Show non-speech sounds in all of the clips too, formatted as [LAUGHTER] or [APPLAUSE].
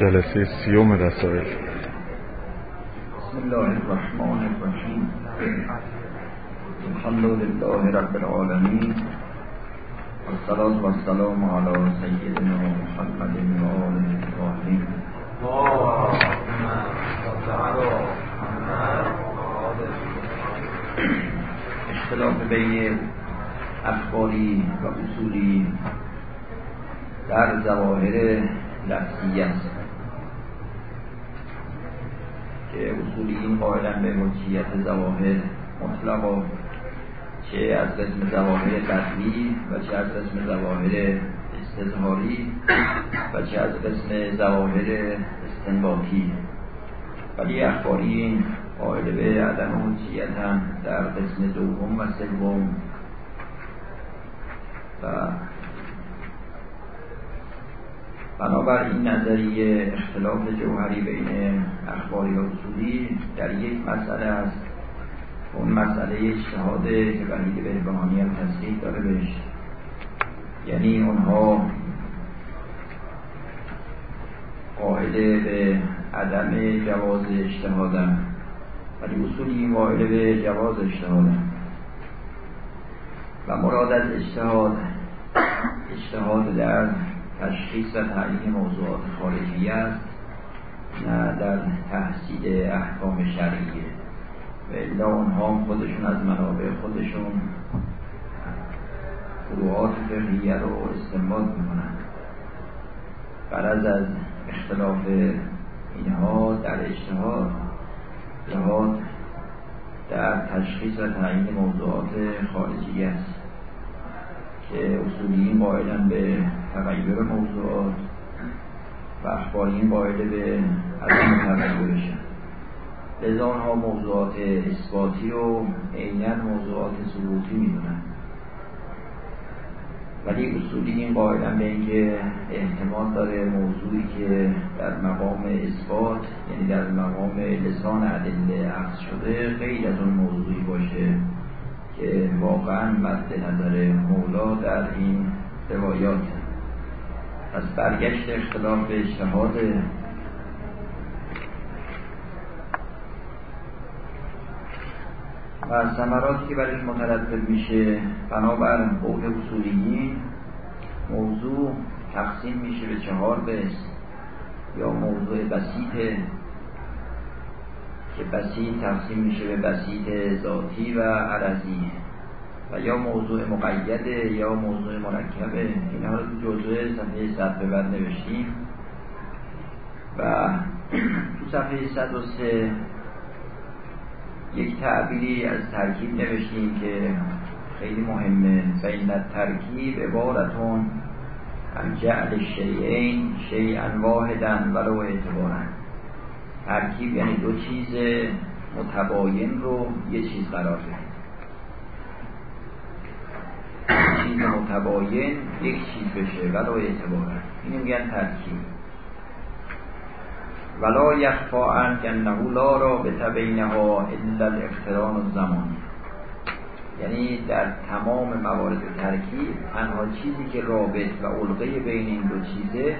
جلسه سیوم رسائل. بسم الله الرحمن الرحیم. الحمد لله رب العالمین. والصلاة والسلام على سیدنا محمد و آله الطاهرین اختلاف بین اخباری و اصولی در ظواهر لفظی است که این قائلا به ملکیت ظواهر مطلقا چه از قسم ظواهر قطعی و چه از قسم ظواهر استظهاری و چه از قسم ظواهر استنباطی. ولی اخباری قائل به عدم ملکیت هم در قسم دوم و سوم و بنابر این نظریه اختلاف جوهری بین اخباری و اصولی در یک مسئله است. اون مسئله اجتهاده که وحید بهبهانی هم تصدیق داره بهش. یعنی اونها قاعده به عدم جواز اجتهادن. ولی اصولی قائل به جواز اجتهادن. و مراد از اجتهاد اجتهاد در تشخیص و تعیین موضوعات خارجی است نه در تحصیل احکام شرعیه و الا اونها خودشون از منابع خودشون فروعات فقهیه رو استنباط می‌کنن برز از اختلاف اینها در اجتهاد جهاد در تشخیص و تعیین موضوعات خارجی است که اصولیین قائلن به تغییر موضوعات و اخبارین قائل به عدم تغییرشن لذا آنها موضوعات اثباتی و عینا موضوعات ثبوتی می‌دونن. ولی اصولیین قائلن به اینکه احتمال داره موضوعی که در مقام اثبات یعنی در مقام لسان ادله عکس شده غیر از اون موضوعی باشه که واقعا مد نظر مولا در این روایات. پس برگشت اختلاف به اجتهاد. و ثمراتی که برش مترتب میشه بنابر قول اصولیین موضوع تقسیم میشه به چهار بس یا موضوع بسیطه که بسیط تقسیم میشه به بسیط ذاتی و عرضی. و یا موضوع مقیده یا موضوع مرکبه اینها رو جزء صفحه 100 به بعد نوشتیم. و تو صفحه 103 یک تعبیری از ترکیب نوشتیم که خیلی مهمه. بین ترکیب عبارتون هم جعل شیعین شیعن واحدن ولو اعتبارن ترکیب یعنی دو چیز متباین رو یه چیز قرار بدیم چیز متباین یک چیز بشه. ولا اعتبارا اینو میگن ترکیب. ولا یخفا انه لا به بینها الا الاقتران الزمانی یعنی در تمام موارد ترکیب تنها چیزی که رابط و علقه بین این دو چیزه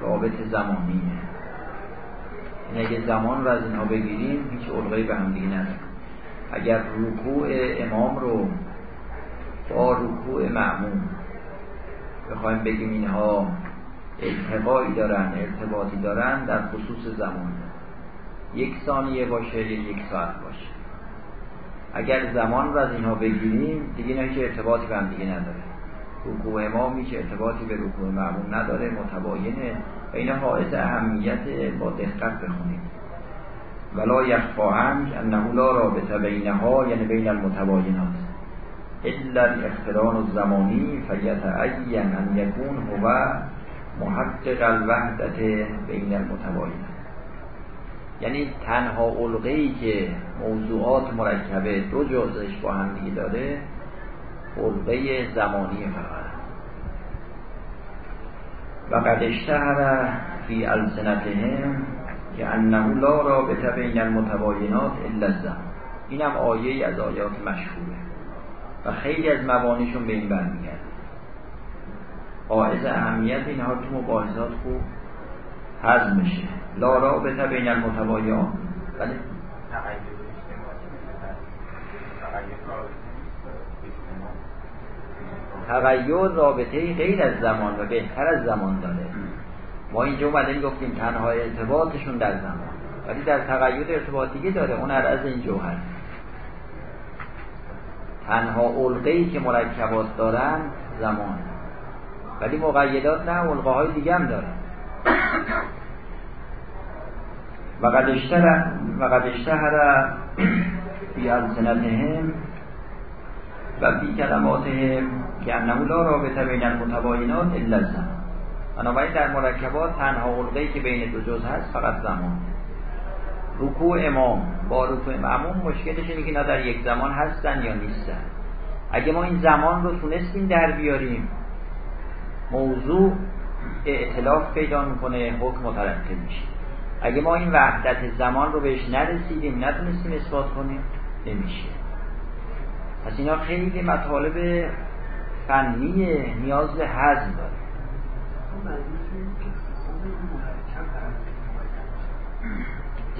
رابط زمانیه. این اگه زمان رو از اینها بگیریم هیچ علقه به هم دیگه نداره اگر رکوع امام رو با رکوع معموم. بخوایم بگیم اینها التقایی دارن ارتباطی دارن در خصوص زمان. یک ثانیه باشه یا یک ساعت باشه. اگر زمان رو از اینها بگیریم دیگه نه که ارتباطی به هم دیگه نداره. رکوع امام هیچ ارتباطی به رکوع معموم نداره متباینه و اینا حائز اهمیت با دقت بخونید ولا یخفا انه لا رابطه بینها یعنی بین المتباینات. الا الاختران الزمانی فیتعین ان یکون هو محقق الوحدت بین المتباینات یعنی تنها علقه ای که موضوعات مرکبه دو جزش با هم دیگه داره علقه زمانی فقط. و قد اشتهر فی السنتهم که انه لا رابطه بین المتباینات الا الزمان. اینم آیه از آیات مشهوره. و خیلی از مبانیشون به این برمیگرد قاعد اهمیت اینها تو مباحثات خوب حزم میشه. لا رابطه بین المتبایان. ولی تغییر رابطه غیر از زمان و بهتر از زمان داره. ما اینجا اومدیم گفتیم تنها ارتباطشون در زمان. ولی در تغییر ارتباط دیگه داره. اون از این جوهر. تنها علقه که مرکبات دارن زمان. ولی مقیدات نه علقه های دیگه هم داره و قد اشتهر فی السنتهم و فی کلماتهم که انه لا رابطه بین المتباینات الا الزمان. بنابراین در مرکبات تنها علقه که بین دو جز هست فقط زمان. رکوع امام. با رکوع معموم مشکلش اینه که اینا در یک زمان هستن یا نیستن. اگه ما این زمان رو تونستیم در بیاریم موضوع اعتلاف پیدا می‌کنه حکم مترتب میشه. اگه ما این وحدت زمان رو بهش نرسیدیم نتونستیم اثبات کنیم نمیشه. پس اینا خیلی مطالب فنی نیاز به حزم داره.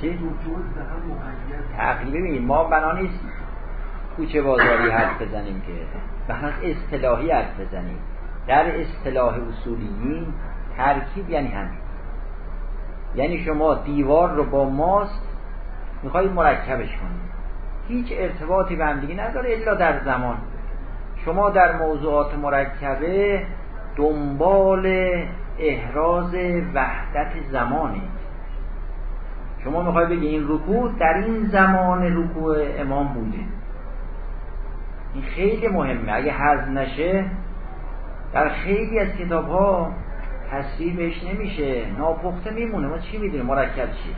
چی؟ تقریبی ما بنا نیست کوچه بازاری حرف بزنیم که بحث اصطلاحی حرف بزنیم. در اصطلاح اصولیین ترکیب یعنی همین. یعنی شما دیوار رو با ماست می‌خوای مرکبش کنید هیچ ارتباطی به هم دیگه نداره الا در زمان. شما در موضوعات مرکبه دنبال احراز وحدت زمانی شما می‌خوای بگی این رکوع در این زمان رکوع امام بوده. این خیلی مهمه. اگه حذف نشه در خیلی از کتاب ها تصویر بهش نمیشه. ناپخته میمونه. ما چی می‌دونیم؟ مرکب چیه؟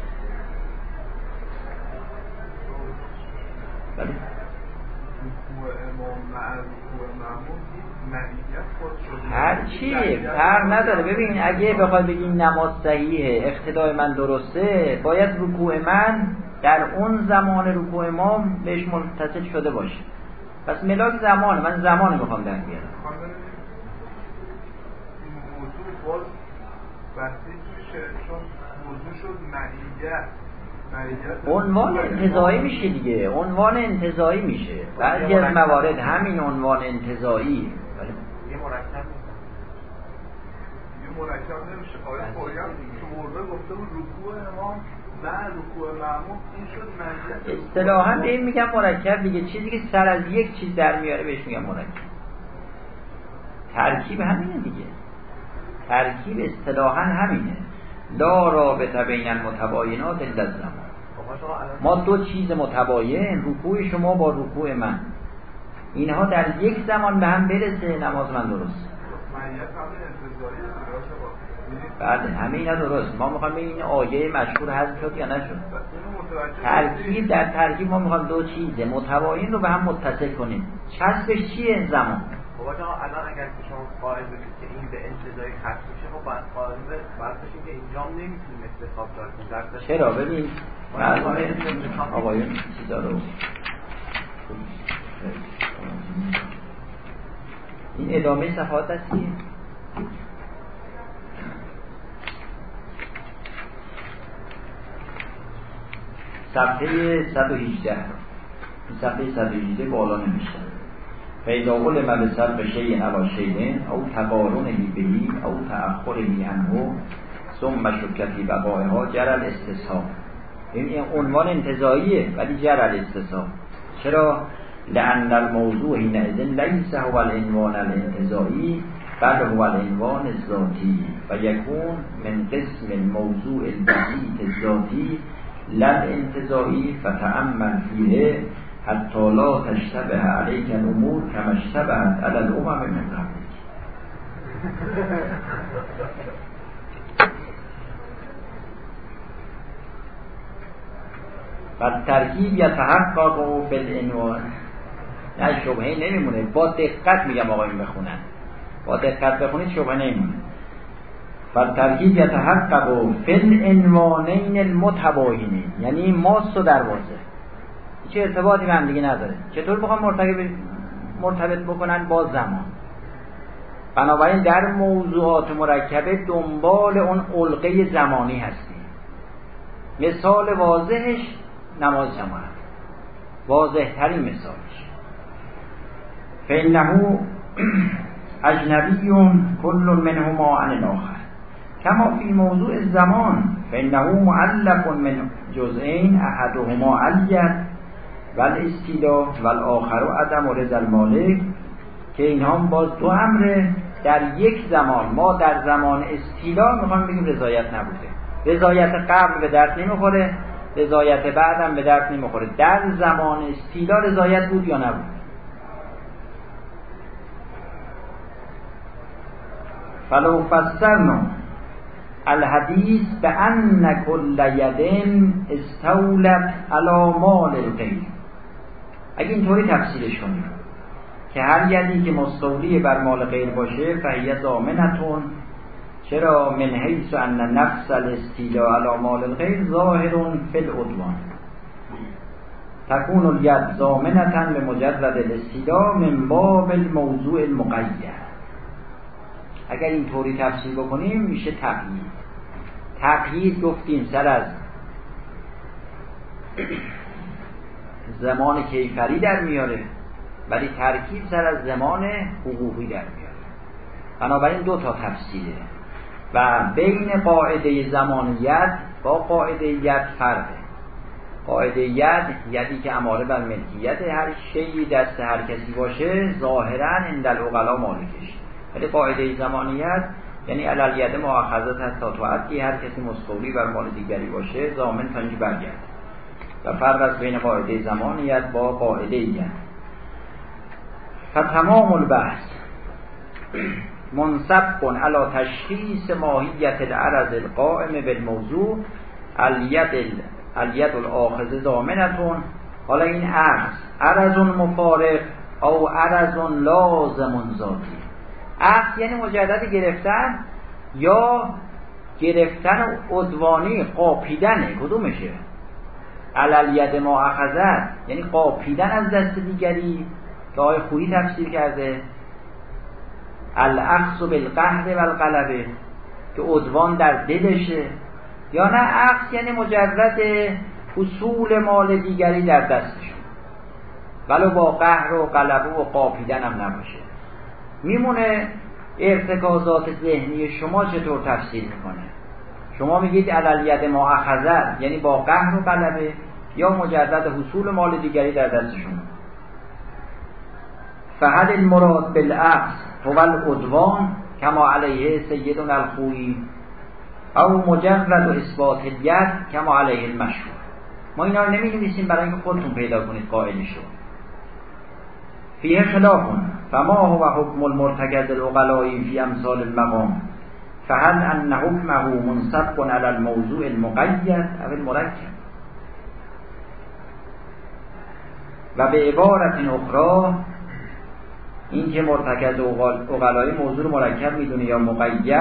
بله. هر چی فرق نداره. ببین اگه بخوای بگی نماز صحیحه اقتدای من درسته باید رکوع من در اون زمان رکوع ما بهش متصل شده باشه. پس ملاک زمان من زمان می‌خوام در بیارم. عنوان انتظایی میشه دیگه. عنوان انتظایی میشه. بعضی از موارد همین عنوان انتظایی. مرکب یه مرکب نمیشه. آقای خوریان تو گفته بود رکوع امام بعد رکوع معموم این شد اصطلاحا به این میگم مرکب دیگه. چیزی که سر از یک چیز در میاره بهش میگم مرکب. ترکیب همینه دیگه. ترکیب اصطلاحا همینه. لا رابطه بین المتباینات الا زمان ما دو چیز متباین رکوع شما با رکوع من. اینها در یک زمان به هم برسه نماز من درست. بعد همه اینا درست. ما می‌خوام به این آیه مشهور حذف شد یا نشد. ترکیب در ترکیب ما می‌خوام دو چیزه. متباین رو به هم متصل کنیم. چسبش چیه زمان؟ خب الان اگر شما قائل بشید که این به انتظاری خط میشه خب باید قائل بشید که اینجا نمی‌تونیم استخاب دار چرا؟ ببین آقایون چیزا رو این ادامه هستیه صفحه 118 صفحه 118 بالا نمیشه فیدا علم به سبب شیء علا شیء او تقارنه بهی او تأخره عنه ثم شکتی بقایها جرل استصحاب این عنوان انتظاییه ولی جرل استصحاب چرا؟ لأن الموضوع حينئذ ليس هو العنوان الانتظایی بل هو العنوان الذاتی. و یکون من قسم الموضوع البسيط الذاتی لا الانتظایی فتأمل فیه حتی لا تشتبه علیک الامور کما اشتبهت علی الامم من قبلک. و ترکیب یتحقق بالعنوان نه شبهه نمیمونه. با دقت میگم آقایون بخونن. با دقت بخونید شبهه نمیمونه. فالترکیب یتحقق فل عنوانین المتباینین. یعنی ماست و دروازه. چه ارتباطی به هم دیگه نداره. چطور بخوام مرتبط مرتبط بکنن؟ با زمان. بنابراین در موضوعات مرکبه دنبال اون علقه زمانی هستیم. مثال واضحش نماز جماعت. واضح ترین مثالش. فإنه [CLEARS THROAT] اجنبی کل منهما عن الاخر کما فی موضوع الزمان فإنه معلق من جزئین احدهما علیت و الاستیلا و الاخر و عدم و رضا المالک که اینها باز دو امره در یک زمان. ما در زمان استیلا می‌خوام بگیم رضایت نبوده. رضایت قبل به درد نمی‌خوره رضایت بعدم به درد نمی‌خوره. در زمان استیلا رضایت بود یا نبود؟ فلو فسرنا الحدیث به ان کل یدن استولت علی مال الغیر اگه اینطوری تفسیرش کنیم که هر یدی که مستولی بر مال غیر باشه فهیه زامنتون چرا؟ من حیث ان نفس الاستیلا علی مال الغیر ظاهر فی العدوان. تکون الید زامنتا به مجرد الاستیلا من باب الموضوع المقید. اگر اینطوری تفسیر بکنیم میشه تقیید تقیید گفتیم سر از زمان کیفری در میاره ولی ترکیب سر از زمان حقوقی در میاره. بنابراین دو تا تفسیره. و بین قاعده زمانیت با قاعده ید فرقه. قاعده ید یدی که اماره بر ملکیت هر شیعی دست هر کسی باشه ظاهرا این دل اقلا مالکش ولی قاعده زمانیت یعنی علل ید مؤاخذات هست تا توعدی هر کسی مستولی بر مال دیگری باشه زامن تا اینجا برگرد و فرق از بین قاعده زمانیت با قاعده ید. فتمام البحث منصب کن علا تشخیص ماهیت العرض القائم بالموضوع الید الید الاخذ زامنتون حالا این عرض عرض مفارق او عرض لازم ذاتی. عرض یعنی مجدد گرفتن یا گرفتن عدوانی قاپیدنه کدومشه؟ علالید ما اخذت یعنی قاپیدن از دست دیگری که آقای خویی تفسیر کرده. الاخذ بالقهر و القلبه که عدوان در دلشه. یا نه اخذ یعنی مجرد حصول مال دیگری در دستشون ولو با قهر و قلبه و قاپیدن هم نباشه. میمونه ارتکازات ذهنی شما چطور تفسیر می‌کنه؟ شما میگید علیت ما یعنی با قهر و قلبه یا مجرد حصول مال دیگری در دستشون فهد المراد بالاخذ هو العدوان کما علیه سیدنا الخویی او مجرد و اثبات الید کما علیه المشهور. ما اینا رو نمی برای اینکه خودتون پیدا کنید قائلشو فیه خلافون فما هو حکم المرتکز العقلایی فی امثال المقام. فهل ان حکمه منصب علی الموضوع المقید او المرکب. و به عبارت اخرى این که مرتکز اقلایی موضوع مرکب می‌دونه یا مقید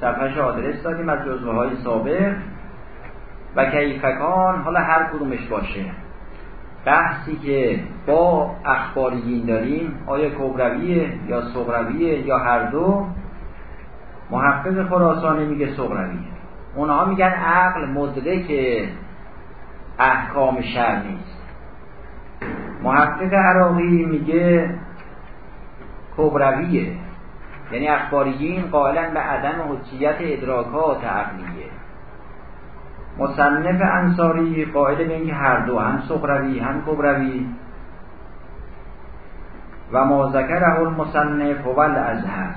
صفحش آدرس دادیم از جزوه های سابق. و کیفکان حالا هر کدومش باشه. بحثی که با اخباریین داریم آیا کبرویه یا صغرویه یا هر دو محقق خراسانی میگه صغرویه اونها میگن عقل مدرک احکام شر نیست. محقق عراقی میگه کبرویه یعنی اخباریین قائلا به عدم حجیت ادراکات عقلیه. مصنف انصاری قائل به اینکه هر دو هم صغروی هم کبروی. و ما ذکره المصنف هو الازهر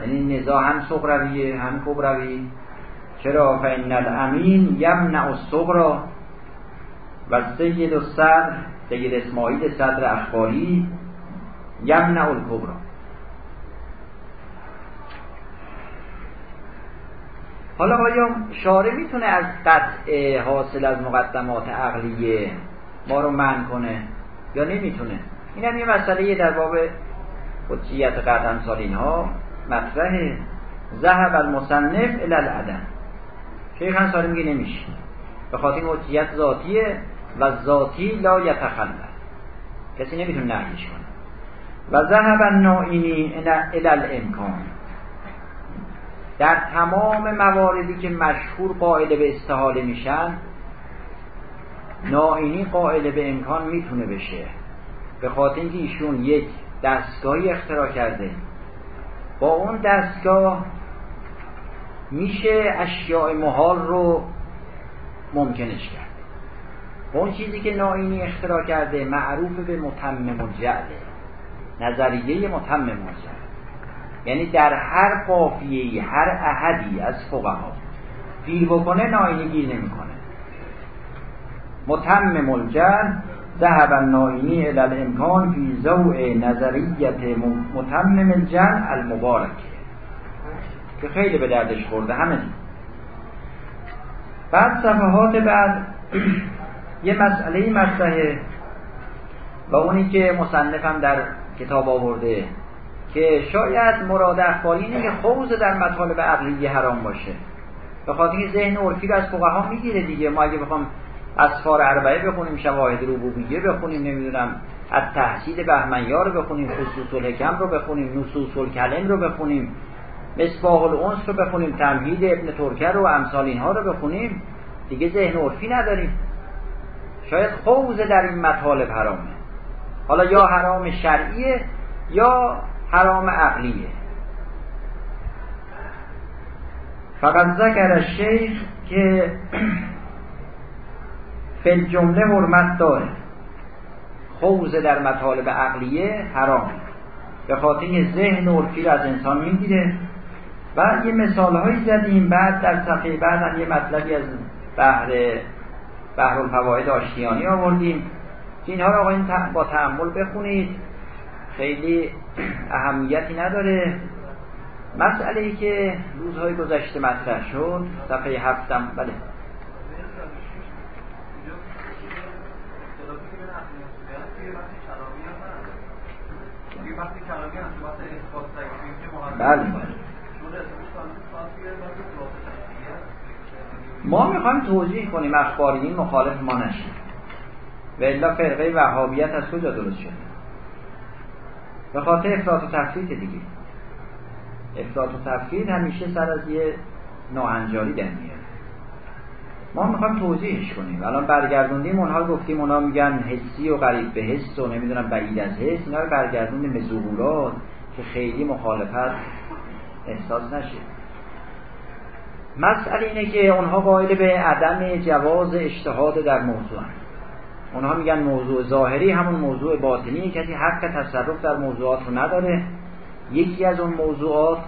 یعنی نزاع هم صغرویه هم کبروی. چرا؟ فان الامین یمنع الصغرا و سید الصدر سید اسماعیل صدر اخباری یمنع الکبرا حالا آیا شاره می‌تونه از قطع حاصل از مقدمات عقلیه ما رو من کنه یا نمی‌تونه؟ این هم یه مسئله در باب قدسیت قطع امثال اینها مطرح ذهب المصنف الالعدم شیخ انصاری میگه نمیشه. به خاطر قدسیت ذاتیه و ذاتی لا یتخلف کسی نمی‌تونه نهیش کنه. و ذهب النائینی الى الامکان. در تمام مواردی که مشهور قائل به استحاله میشن نائینی قائل به امکان می‌تونه بشه. به خاطر اینکه ایشون یک دستگاهی اختراع کرده. با اون دستگاه میشه اشیاء محال رو ممکنش کرد. اون چیزی که نائینی اختراع کرده معروف به متمم الجعله نظریه متمم الجعل. یعنی در هر قافیه هر احدی از فقها. گیر بکنه نائینی گیر نمی‌کنه. متمم الجعل ذهب النائینی الى الامکان فی زوع نظریت متمم الجعل المبارک. که خیلی به دردش خورده همه بعد صفحات بعد [CLEARS THROAT] یه مسئله مطرحه و اونی که مصنفم در کتاب آورده. که شاید مراد اخباری اینه که خوز در مطالب عقلی حرام باشه. به خاطر ذهن عرفی رو از فقها می‌گیره دیگه. ما اگه بخوام اسفار اربعه بخونیم شواهد ربوبیه بخونیم نمی‌دونم از تحصیل بهمنیا رو بخونیم خصوص الحکم رو بخونیم نصوص الکلم رو بخونیم مصباح الانس رو بخونیم تمهید ابن ترکه رو و امثال اینها رو بخونیم دیگه ذهن عرفی نداریم. شاید خوزه در این مطالب حرامه. حالا یا حرام شرعیه یا حرام عقلیه. فقط ذکر شیخ که [CLEARS THROAT] فل جمله حرمت داره. خوزه در مطالب عقلیه حرام. به خاطر ذهن عرفی رو از انسان می‌گیره. و یه مثال هایی زدیم بعد در صفحه بعد یه مطلبی از بحر بحر الفواید آشتیانی آوردیم. اینها رو آقایین با تحمل بخونید. خیلی اهمیتی نداره. مسئله ای که روزهای گذشته مطرح شد صفحه هفتم بله. بله. ما می‌خوایم توجیه کنیم اخباریین مخالف ما نشیم و الا فرقه وهابیت از کجا درست شده؟ به خاطر افراط و تفرید دیگه. افراط و تفرید همیشه سر از یه ناهنجاری در میاد. ما می‌خوایم توضیحش کنیم. الان برگردوندیم اونها گفتیم اونها میگن حسی و قریب به حس و نمی‌دونم بعید از حس. اینا رو برگردوندیم به ظهورات که خیلی مخالفت احساس نشه. مسئله اینه که اونها قائل به عدم جواز اجتهاد در موضوع اونها میگن موضوع ظاهری همون موضوع باطنی کسی حق تصرف در موضوعات رو نداره. یکی از اون موضوعات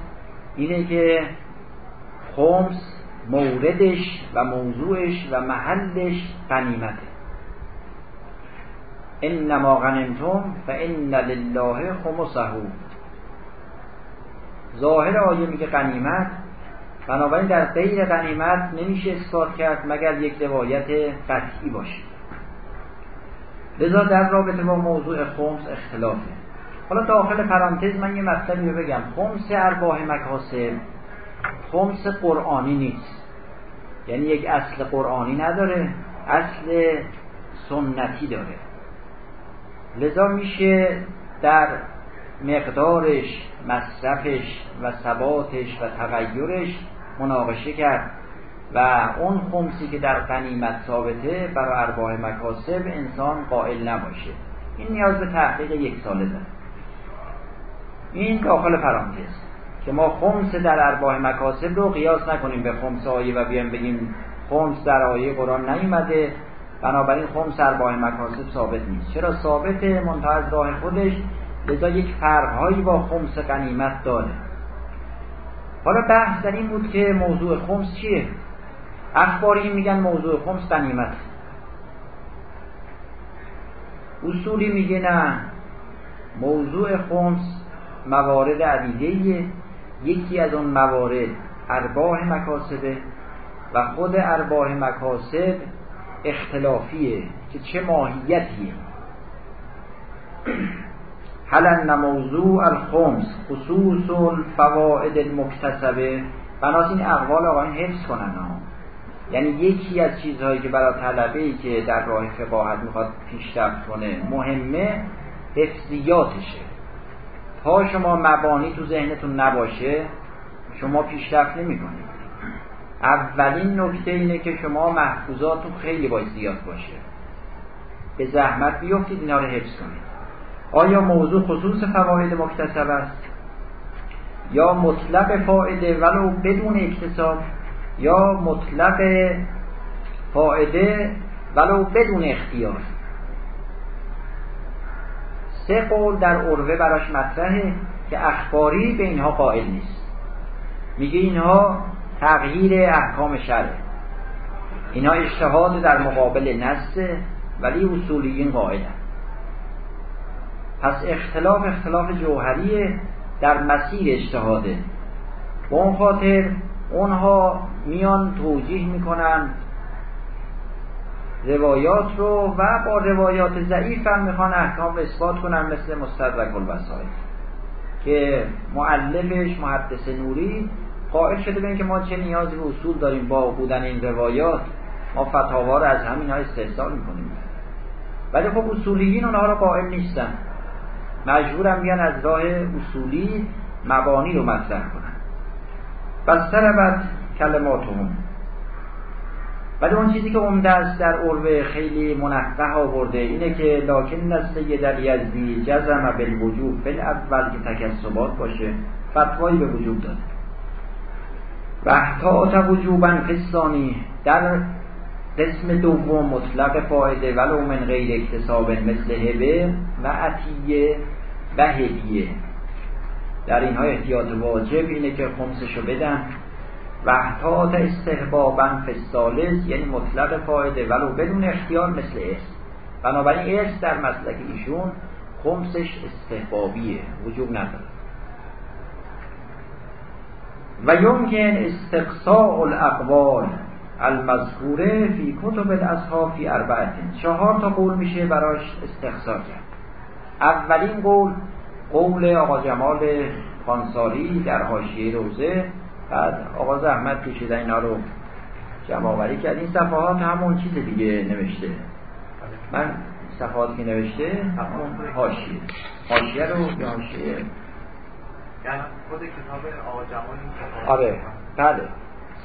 اینه که خمس موردش و موضوعش و محلش غنیمته. انما غنمتم فان لله خمسه. ظاهر آیه میگه غنیمت. بنابراین در غیر غنیمت نمیشه اثبات کرد مگر یک روایت قطعی باشه. لذا در رابطه با موضوع خمس اختلافه. حالا داخل پرانتز من یه مطلبی رو بگم. خمس ارباح مکاسب خمس قرآنی نیست. یعنی یک اصل قرآنی نداره اصل سنتی داره. لذا میشه در مقدارش مصرفش و ثباتش و تغییرش مناقشه کرد. و اون خمسی که در قنیمت ثابته برای ارباح مکاسب انسان قائل نباشه. این نیاز به تحقیق یک ساله داره. این داخل پرانتز که ما خمس در ارباح مکاسب رو قیاس نکنیم به خمس آیه و بیایم بگیم خمس در آیه قرآن نیومده. بنابراین خمس ارباح مکاسب ثابت نیست. چرا ثابت؟ منتها از راه خودش. لذا یک فرقهایی با خمس قنیمت داره. حالا بحث در این بود که موضوع خمس چیه؟ اخباری میگن موضوع خمس قنیمت اصولی میگه نه. موضوع خمس موارد عدیده یکی از اون موارد ارباح مکاسبه و خود ارباح مکاسب اختلافیه که چه ماهیتیه. ان موضوع الخمس خصوص الفوائد المکتسبه بناس این اقوال آقایان حفظ کنن یعنی یکی از چیزهایی که برای طلبه ای که در راه فقاهت می‌خواد پیشرفت کنه مهمه حفظیاتشه. تا شما مبانی تو ذهنتون نباشه شما پیشرفت نمی‌کنید. اولین نکته اینه که شما محفوظاتون خیلی باید زیاد باشه. به زحمت بیفتید اینا رو حفظ کنید. آیا موضوع خصوص فواید مکتسب است؟ یا مطلق فایده ولو بدون اکتساب؟ یا مطلق فایده ولو بدون اختیار. سه قول در عروه براش مطرحه که اخباری به اینها قائل نیست. میگه اینها تغییر احکام شرع. اینها اجتهاد در مقابل نسته ولی اصولیین قائلن. پس اختلاف اختلاف جوهریه در مسیر اجتهاده. با اون خاطر اونها میان توجیه می‌کنن. روایات رو و با روایات ضعیف هم می‌خوان احکام رو اثبات کنن مثل مستدرک الوسائل. که معلمش محدث نوری قائل شده به اینکه ما چه نیازی به اصول داریم با بودن این روایات. ما فتاوا رو از همین ها استحصال می‌کنیم. ولی خب اصولیین اونها رو قائل نیستن. مجبورم بیان از راه اصولی مبانی رو مطرح کنن. بس بعد کلماتهم ولی اون چیزی که عمده است در عروه خیلی منقه آورده اینه که لاکن نسته در یزدی جزم بالوجوب فل اول که تکسبات باشه فتوایی به وجود داده. و احتاط وجوبا فستانی در قسم دوم مطلق فایده ولو من غیر اکتساب مثل هبه و عطیه و هدیه. در اینها احتیاط واجب اینه که خمسشو بدن و احتاط استحبابا فستالز یعنی مطلق فایده ولو بدون اختیار مثل ارث بنابراین ارث در مسلک ایشون خمسش استحبابیه وجوب نداره. و یمکن استقصاء الاقوال المذکوره فی کتب الاصحاب فی اربعتین چهار تا قول میشه براش استقصا کرد. اولین قول قول آقا جمال خانساری در حاشیه روزه. بعد آقا زحمت کشیده اینا رو جمع آوری کرد. این صفحات همون چیز دیگه نوشته. من صفحات که نوشته همون حاشیه. حاشیه رو یا حاشیه؟ یعنی خود کتاب آقا جمال آره. بله.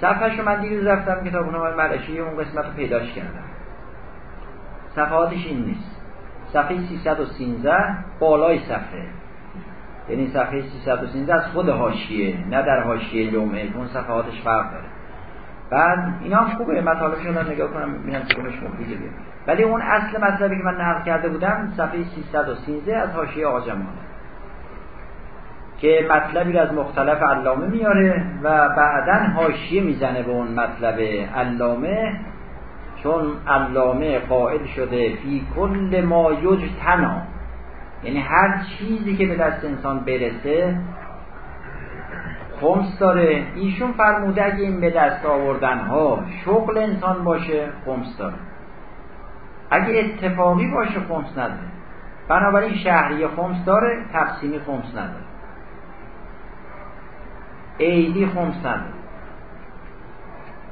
صفحه من دیروز رفتم کتاب نام مرشی اون قسمت رو پیداش کردم. صفحاتش این نیست. صفحه 313 بالای صفحه. یعنی صفحه 313 از خود حاشیه نه در حاشیه جمعه اون صفحاتش فرق داره. بعد اینا هم خوبه مطالبش رو نگاه کنم ببینم کدومش مفیده ولی اون اصل مطلبی که من نقل کرده بودم صفحه 313 از حاشیه آقا که مطلبی از مختلف علامه میاره و بعدا حاشیه می‌زنه به اون مطلب علامه. چون علامه قائل شده فی کل ما تنا یعنی هر چیزی که به دست انسان برسه خمس داره. ایشون فرموده اگه این به دست آوردن ها شغل انسان باشه خمس داره. اگه اتفاقی باشه خمس نداره. بنابراین شهری خمس داره تقسیمی خمس نداره. عیدی خمس نداره.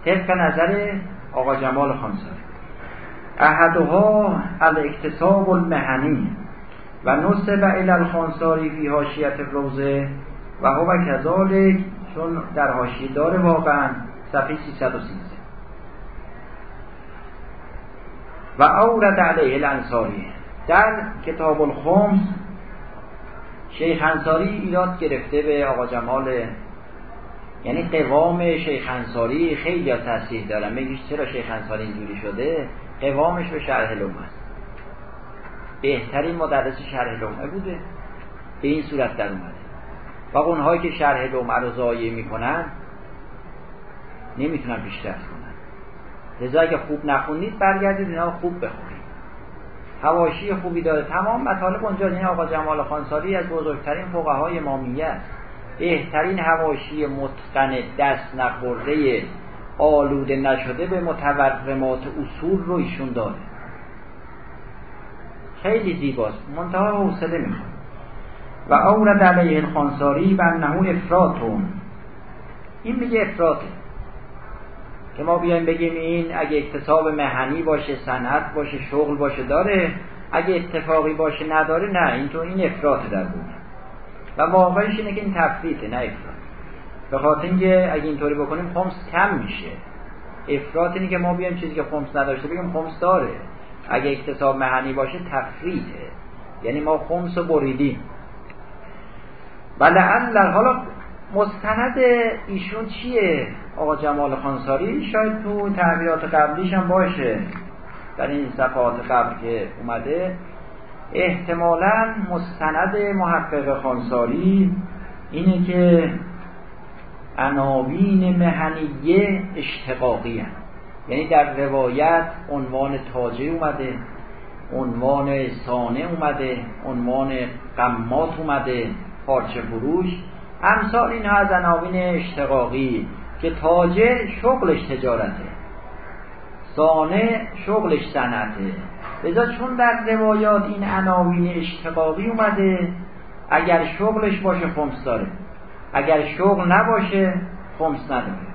طبق نظر آقا جمال خانساری احدها الاکتساب المهنی. و نصب الى الخانساری فی حاشیت روزه و هو کذالک چون در حاشیه داره واقعا صفحه 313 و اورد علیه الانصاری. در کتاب الخمس شیخ انصاری ایراد گرفته به آقا جمال یعنی قوام شیخ انصاری خیلی تصحیح دارن. میگیش چرا شیخ انصاری اینجوری شده؟ قوامش به شرح لوم بهترین مدرس شرح لومه بوده. به این صورت در اومده. و اونهایی که شرح لومه رو ضایع می‌کنن نمی‌تونن پیشرفت کنن. لذا اگه خوب نخونید برگردید اینا خوب بخونید. هواشی خوبی داره. تمام مطالب اونجا این آقا جمال خانساری از بزرگترین فقهای امامیه است. بهترین هواشی متقن دست نخورده آلوده نشده به متورمات اصول رو ایشون داره. خیلی زیباست. منتها حوصله می‌خواد و اورد علیه الخانساری و انه افراتون این میگه افراطه. که ما بیایم بگیم این اگه اکتساب مهنی باشه صنعت باشه شغل باشه داره. اگه اتفاقی باشه نداره نه. این تو این افراط در بود و واقعش اینه که این تفریطه نه افراط به خاطر اینکه اگه اینطوری بکنیم خمس کم میشه. افراط اینه که ما بیایم چیزی که خمس نداشته بگیم خمس داره. اگه اکتساب مهنی باشه تفریطه یعنی ما خمس رو بریدیم. و لعل حالا مستند ایشون چیه؟ آقا جمال خانساری شاید تو تعبیرات قبلیش هم باشه. در این صفحات قبل که اومده. احتمالا مستند محقق خانساری اینه که عناوین مهنیه اشتقاقی هن. یعنی در روایت عنوان تاجر اومده عنوان سانه اومده عنوان قمات اومده پارچه فروش. امثال اینها از عناوین اشتقاقی که تاجر شغلش تجارته. سانه شغلش صنعته. لذا چون در روایات این عناوین اشتقاقی اومده اگر شغلش باشه خمس داره. اگر شغل نباشه خمس نداره.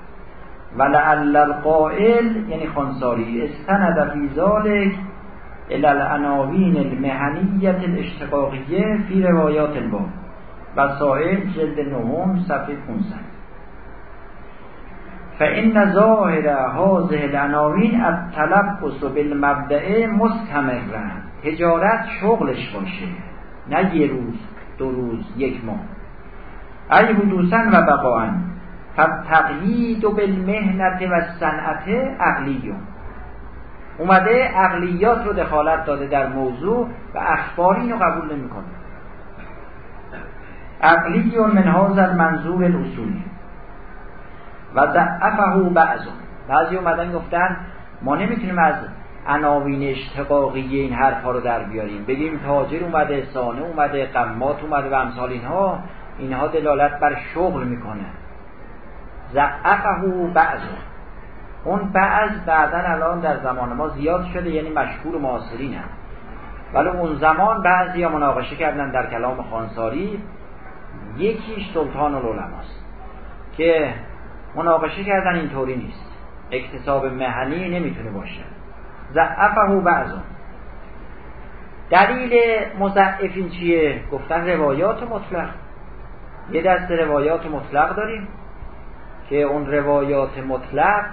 ولعل القائل یعنی خانساری استند فی ذلك الى العناوین المهنیت الاشتقاقیه فی روایات الباب. وسائل جلد نهم صفحه 500 فان ظاهر هذه العناوین التلبس بالمبدع مستمرا. تجارت شغلش باشه نه یه روز دو روز یک ماه. ای حدوثا و بقاعا فتقیید و بالمهنت و صنعت عقلیون. اومده عقلیات رو دخالت داده در موضوع و اخبار اینو قبول نمی‌کنه. عقلی من هذا المنظور الاصولی و ضعفه بعض بعضی اومدن گفتن ما نمی‌تونیم از عناوین اشتقاقی این حرفا رو در بیاریم. بگیم تاجر اومده سانه اومده قمات اومده و امثال اینها اینها دلالت بر شغل می‌کنه. ضعفه بعض. اون بعض بعدا الان در زمان ما زیاد شده یعنی مشهور معاصرین هم. ولی اون زمان بعضی ها مناقشه کردن در کلام خانساری. یکیش سلطان العلماست که مناقشه کردن اینطوری نیست. اکتساب مهنی نمی‌تونه باشه. ضعفه بعضون دلیل مضعفین چیه؟ گفتن روایات مطلق. یه دست روایات مطلق داریم. که اون روایات مطلق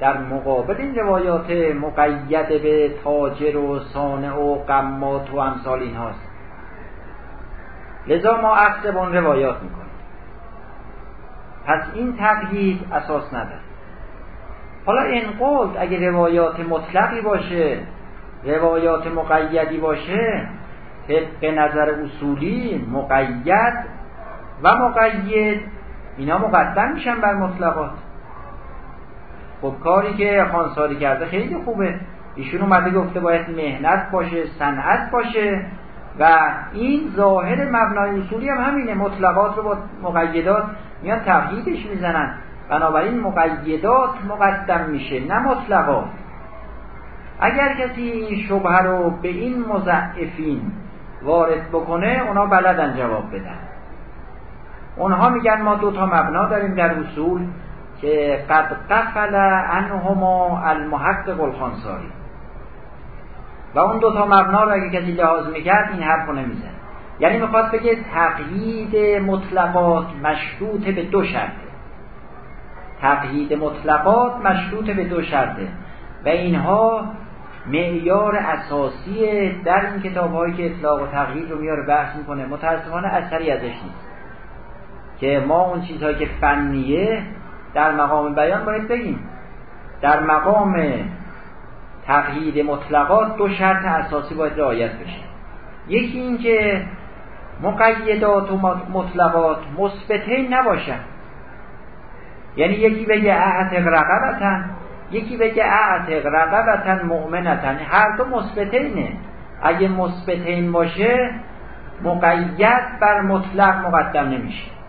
در مقابل این روایات مقید به تاجر و سانع و قمات و امثال این هاست لذا ما عقد به اون روایات می‌کنیم. پس این تقیید اساس نداره. حالا این قول اگه روایات مطلقی باشه روایات مقیدی باشه طبق نظر اصولی مقید و مقید اینا مقدم میشن بر مطلقات. خب کاری که خانساری کرده خیلی خوبه. ایشون اومده گفته باید مهنت باشه صنعت باشه و این ظاهر مبنای اصولی هم همینه. مطلقات رو با مقیدات میان تقییدش می‌زنن. بنابراین مقیدات مقدم میشه نه مطلقات. اگر کسی این شبه رو به این مضعفین وارد بکنه اونا بلدن جواب بدن. اونها میگن ما دو تا مبنا داریم در اصول که قد قفل عنهما المحقق الخانساری و اون دو تا مبنا رو اگه کسی لحاظ می‌کرد این حرف رو نمیزن یعنی می‌خواد بگه تقیید مطلقات مشروط به دو شرطه. تقیید مطلقات مشروط به دو شرطه. و اینها معیار اساسی در این کتاب هایی که اطلاق و تقیید رو میاره بحث می‌کنه. متاسفانه اثری ازش نیست. که ما اون چیزهایی که فنیه در مقام بیان باید بگیم. در مقام تقیید مطلقات دو شرط اساسی باید رعایت بشه. یکی این که مقیدات و مطلقات مثبتین نباشن. یعنی یکی بگه اعتق رقبتن یکی بگه اعتق رقبتن مؤمنتن. هر دو مثبتینه. اگه مثبتین باشه مقید بر مطلق مقدم نمیشه.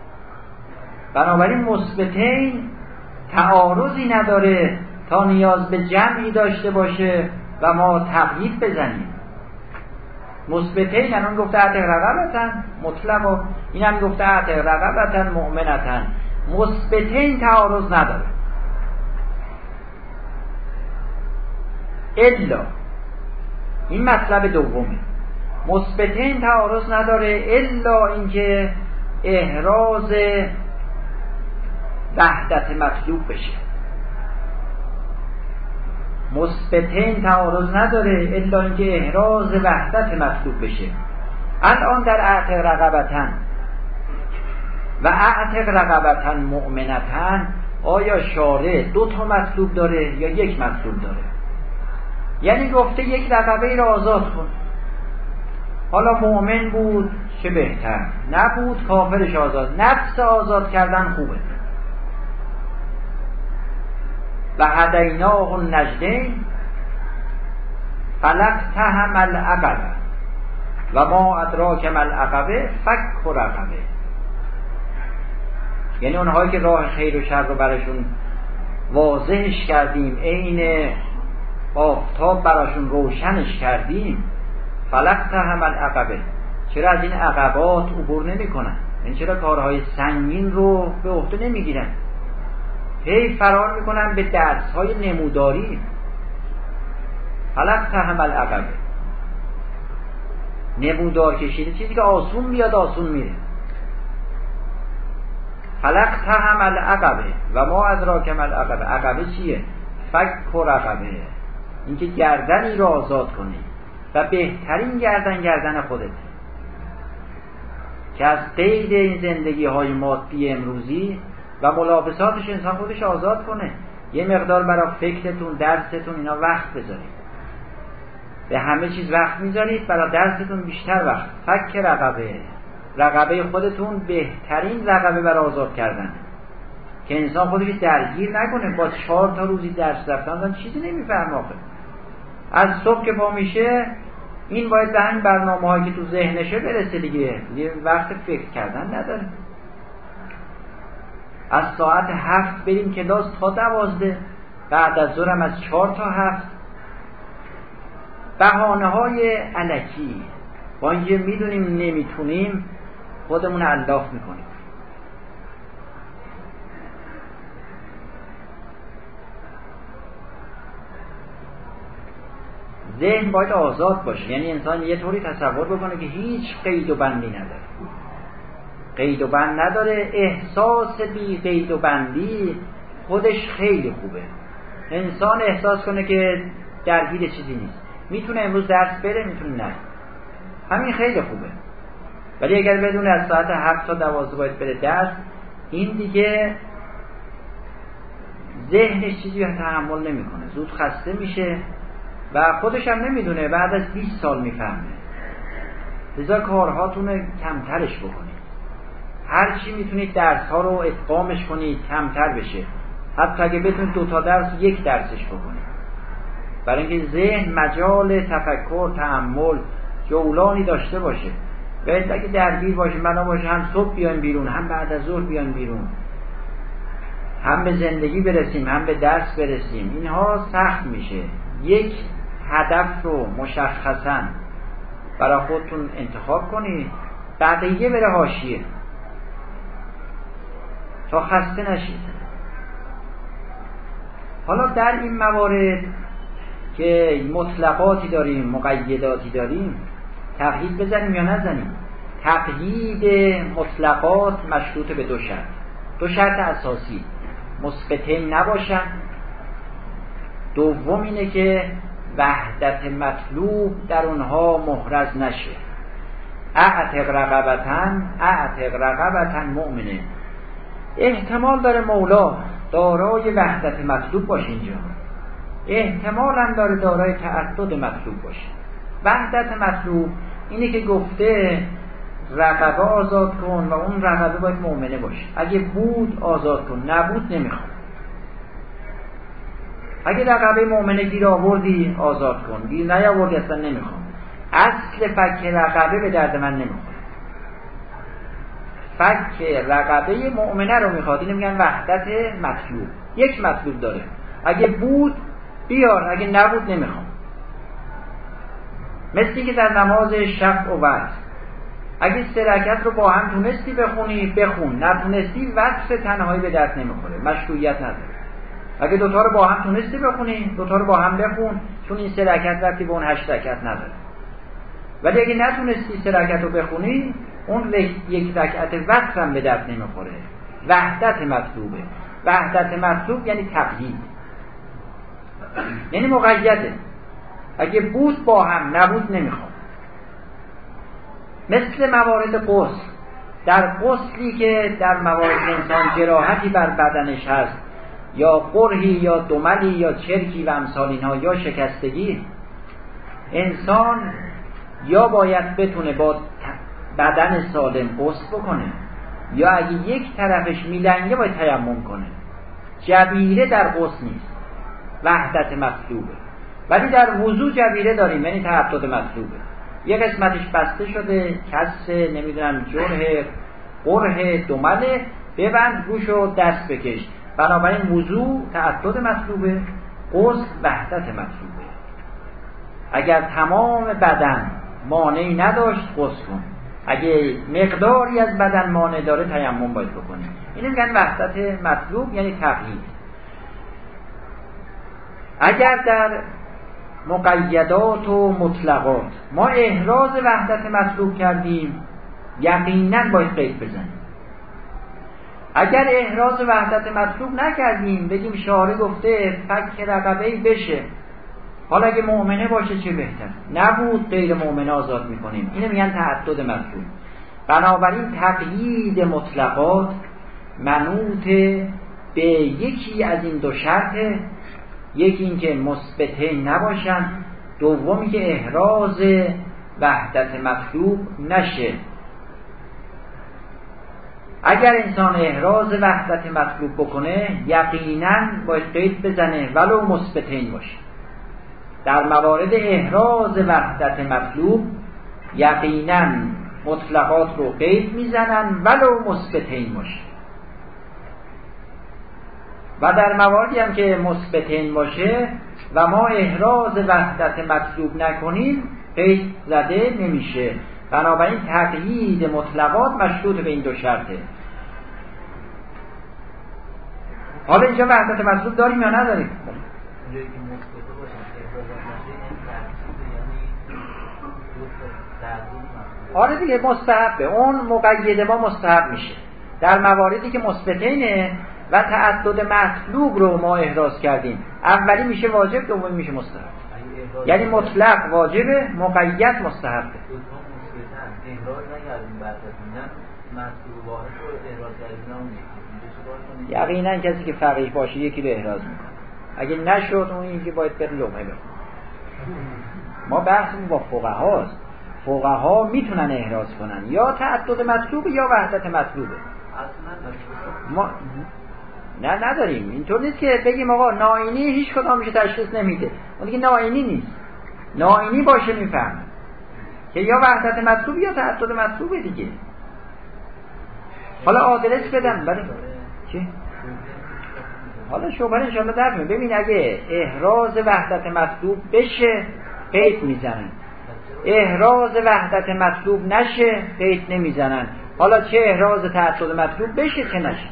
بنابراین مثبتین تعارضی نداره تا نیاز به جمعی داشته باشه و ما تقیید بزنیم. مثبتین الان گفته اعتق رقبتن مطلق این هم گفته اعتق رقبتن مؤمنتن. مثبتین تعارض نداره. الا. این مطلب دومه. مثبتین تعارض نداره الا اینکه احراز وحدت مطلوب بشه. مثبتین تعارض نداره الا اینکه احراز وحدت مطلوب بشه. الان در اعتق رقبتن. و اعتق رقبتن مؤمنتن آیا شارع دو تا مطلوب داره یا یک مطلوب داره؟ یعنی گفته یک رقبه ای را آزاد کن. حالا مؤمن بود چه بهتر؟ نبود کافرش آزاد. نفس آزاد کردن خوبه. و هدیناه النجدین فلق تهم العقبه و ما ادراک مل عقبه فک و رقبه یعنی اونهایی که راه خیر و شر رو براشون واضحش کردیم عین آفتاب براشون روشنش کردیم. فلق تهم العقبه چرا از این عقبات عبور نمی‌کنن؟ این یعنی چرا کارهای سنگین رو به عهده نمی‌گیرن؟ هی فرار می‌کنن به درس های نموداری. فلق تهم العقبه نمودار کشیده چیزی که آسون بیاد آسون میره. فلق تهم العقبه و ما از راکم العقبه عقبه چیه؟ فک و رقبه اینکه گردنی رو آزاد کنی و بهترین گردن گردن خودت. که از قید این زندگی های مادی امروزی و ملابساتش انسان خودش آزاد کنه. یه مقدار برای فکرتون درستون اینا وقت بذارید. به همه چیز وقت می‌ذارید برای درستون بیشتر وقت. فک رقبه. رقبه خودتون بهترین رقبه برای آزاد کردن. که انسان خودش درگیر نکنه با چهار تا روزی درس رفتن. چیزی نمیفهم آخه. از صبح که پا میشه این باید به همین برنامه هایی که تو ذهنشه برسه دیگه وقت فکر کردن نداره. از ساعت هفت بریم کلاس تا دوازده. بعد از ظهرم از چهار تا هفت. بحانه های علکی. با اینکه می‌دونیم نمی‌تونیم خودمون علاف می‌کنیم. ذهن باید آزاد باشه. یعنی انسان یه طوری تصور بکنه که هیچ قید و بندی نداره. قید و بند نداره. احساس بی قید و بندی خودش خیلی خوبه. انسان احساس کنه که درگیر چیزی نیست. می‌تونه امروز درس بره می‌تونه نه. همین خیلی خوبه. ولی اگر بدون از ساعت هفت تا دوازده باید بره درس این دیگه ذهنش چیزی تحمل نمی‌کنه. زود خسته میشه و خودش هم نمی‌دونه. بعد از 20 سال می‌فهمه. لذا کارهاتون کمترش بکنید. هر چی می‌تونید درس ها رو ادغامش کنید کمتر بشه. حتی اگه بتونید دو تا درس یک درسش بکنید برای اینکه ذهن مجال تفکر تعمل جولانی داشته باشه. و اگه درگیر باشه بنا باشه هم صبح بیایم بیرون هم بعد از ظهر بیایم بیرون. هم به زندگی برسیم هم به درس برسیم. اینها سخت میشه. یک هدف رو مشخصا برای خودتون انتخاب کنید. بقیه بره حاشیه. خسته نشید. حالا در این موارد که مطلقاتی داریم مقیداتی داریم تقیید بزنیم یا نزنیم؟ تقیید مطلقات مشروط به دو شرط. دو شرط اساسی. مثبتین نباشن. دوم اینه که وحدت مطلوب در اونها محرز نشه. اعتق رقبتن اعتق رقبتن مؤمنه. احتمال داره مولا دارای وحدت مطلوب باشه اینجا. احتمال هم داره دارای تعدد مطلوب باشه. وحدت مطلوب اینه که گفته رقبه آزاد کن و اون رقبه باید مؤمنه باشه. اگه بود آزاد کن نبود نمی‌خواد. اگه رقبه مؤمنه گیر آوردی آزاد کن. گیر نیاوردی اصلا نمی‌خوام اصل فک رقبه به درد من نمی‌خواد فک رقبه مؤمنه رو می‌خواد. اینو میگن وحدت مطلوب. یک مطلوب داره. اگه بود بیار. اگه نبود نمی‌خوام. مثلی که در نماز شب و وقت. اگه سرکت رو با هم تونستی بخونی بخون. نتونستی وقت تنهایی به درد نمی‌خوره. مشروعیت نداره. اگه دوتا رو با هم تونستی بخونی دوتا رو با هم بخون چون این سه وقتی به اون هشت رکت نداره. ولی اگه نتونستی سه رو بخونی اون یک رکعت وقت به درد نمی‌خوره. وحدت مطلوبه. وحدت مطلوب یعنی تقیید یعنی مقیده. اگه بود با هم نبود نمی‌خواد. مثل موارد قصد در قصلی که در موارد انسان جراحتی بر بدنش هست یا قرهی یا دملی یا چرکی و امثال اینها یا شکستگی انسان یا باید بتونه با بدن سالم قصد بکنه. یا اگه یک طرفش میلنگه باید تیمم کنه. جبیره در قصد نیست. وحدت مطلوبه. ولی در وضوع جبیره داریم یعنی تعدد مطلوبه. یه قسمتش بسته شده کس نمی‌دونم جره قره دمله ببند روش و دست بکش. بنابراین وضوع تعدد مطلوبه قصد وحدت مطلوبه. اگر تمام بدن مانعی نداشت قصد کن. اگه مقداری از بدن مانع داره تیمم باید بکنیم این میگن وحدت مطلوب یعنی تقیید اگر در مقیدات و مطلقات ما احراز وحدت مطلوب کردیم یقینا باید قید بزنیم. اگر احراز وحدت مطلوب نکردیم بگیم شاره گفته فک رقبه بشه. حالا اگه مؤمنه باشه چه بهتر؟ نبود غیر مؤمنه آزاد می‌کنیم. اینو میگن تعدد مطلوب بنابراین تقیید مطلقات منوط به یکی از این دو شرطه یکی اینکه مثبتین نباشن دومی که احراز وحدت مطلوب نشه. اگر انسان احراز وحدت مطلوب بکنه یقینا باید قید بزنه ولو مثبتین باشه. در موارد احراز وحدت مطلوب یقینا مطلقات رو قید می‌زنن ولو مثبتین باشه. و در مواردی هم که مثبتین باشه و ما احراز وحدت مطلوب نکنیم قید زده نمیشه. بنابراین تقیید مطلقات مشروط به این دو شرطه. حالا اینجا وحدت مطلوب داریم یا نداریم؟ آره دیگه مستحبه. اون مقید ما مستحب میشه. در مواردی که مثبتینه و تعدد مطلوب رو ما احراز کردیم. اولی میشه واجب دومی میشه مستحب. یعنی مطلق واجبه مقید مستحبه یقینا کسی که فقیه باشه یکی رو احراز می‌کنه. اگه نشد اون اینکه باید بر لومه ما بحثمون با فقه هاست فقه ها می‌تونن احراز کنن. یا تعدد مطلوب یا وحدت مطلوبه ما نه نداریم. اینطور نیست که بگیم آقا ناینی هیچ میشه تشخیص نمیده. اون دیگه ناینی نیست. ناینی باشه میفهم که یا وحدت مطلوب یا تعدد مطلوبه دیگه. حالا آدرس بدم. بله چی؟ حالا شبهر انشاءالله در ببین اگه احراز وحدت مطلوب بشه قید می‌زنن. احراز وحدت مطلوب نشه قید نمی‌زنن. حالا چه احراز تعدد مطلوب بشه چه نشه؟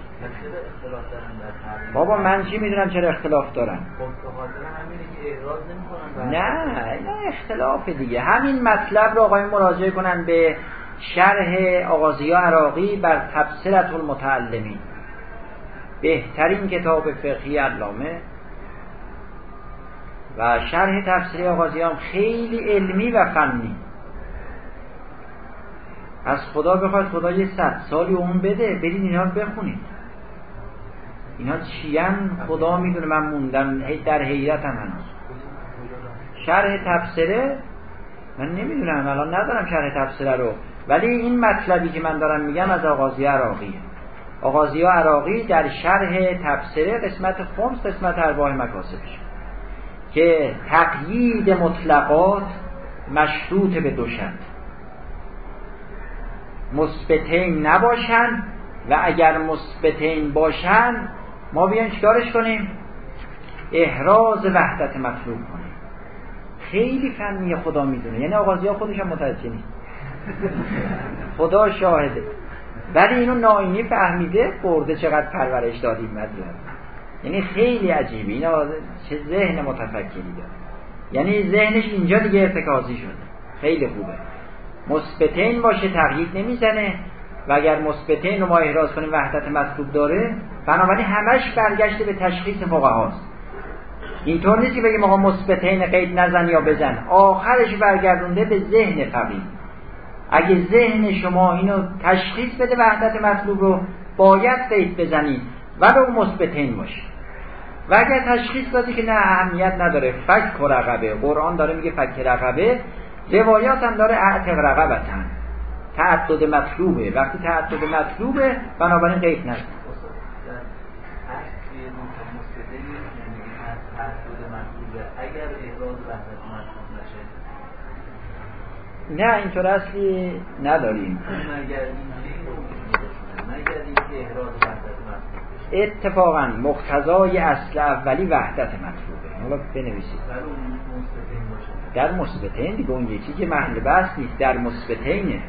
بابا من چی می‌دونم چرا اختلاف دارم؟ نه نه اختلاف دیگه. همین مطلب رو آقای مراجعه کنن به شرح آغازیا عراقی بر تبصرت المتعلمین. بهترین کتاب فقهی علامه. و شرح تفسیر آغازیان خیلی علمی و فنی. از خدا بخواد خدا یه صد سالی اون بده برید اینا رو بخونید. اینا چیان؟ خدا می‌دونه من موندم در حیرت هم هنوز. شرح تفسیره؟ من نمی‌دونم الان ندارم شرح تفسیره رو. ولی این مطلبی که من دارم میگم از آغازی عراقیه آغازی عراقی در شرح تفسیره قسمت خمس قسمت ارباح مکاسبش. که تقیید مطلقات مشروط به دو شرط. مثبتین نباشن و اگر مثبتین باشن ما بیایم چیکارش کنیم؟ احراز وحدت مطلوب کنیم. خیلی فنی خدا می‌دونه. یعنی آغازی ها خودش هم نیست. خدا شاهده. ولی اینو ناینی فهمیده برده چقدر پرورش دادیم مطلب یعنی خیلی عجیبه. اینا چه ذهن متفکری داره. یعنی ذهنش اینجا دیگه ارتکازی شده. خیلی خوبه. مثبتین باشه تقیید نمی‌زنه. و اگر مثبتین رو ما احراز کنیم وحدت مطلوب داره بنابراین همش برگشته به تشخیص هاست اینطور نیست که بگیم آقا مثبتین قید نزن یا بزن. آخرش برگردونده به ذهن فقید اگه ذهن شما اینو تشخیص بده وحدت مطلوب رو باید قید بزنید. و به مثبتین باشه. و اگر تشخیص دادی که نه اهمیت نداره. فک و رقبه. قرآن داره میگه فک رقبه. روایات هم داره اعتق رقبتن. تعدد مطلوبه. وقتی تعدد مطلوبه بنابراین قید نزن نه اینطور اصلی نداریم. اتفاقا مقتضای اصل اولی وحدت مطلوبه. حالا بنویسید. در مثبتین دیگه اون یکی که محل بحث نیست. در مثبتینه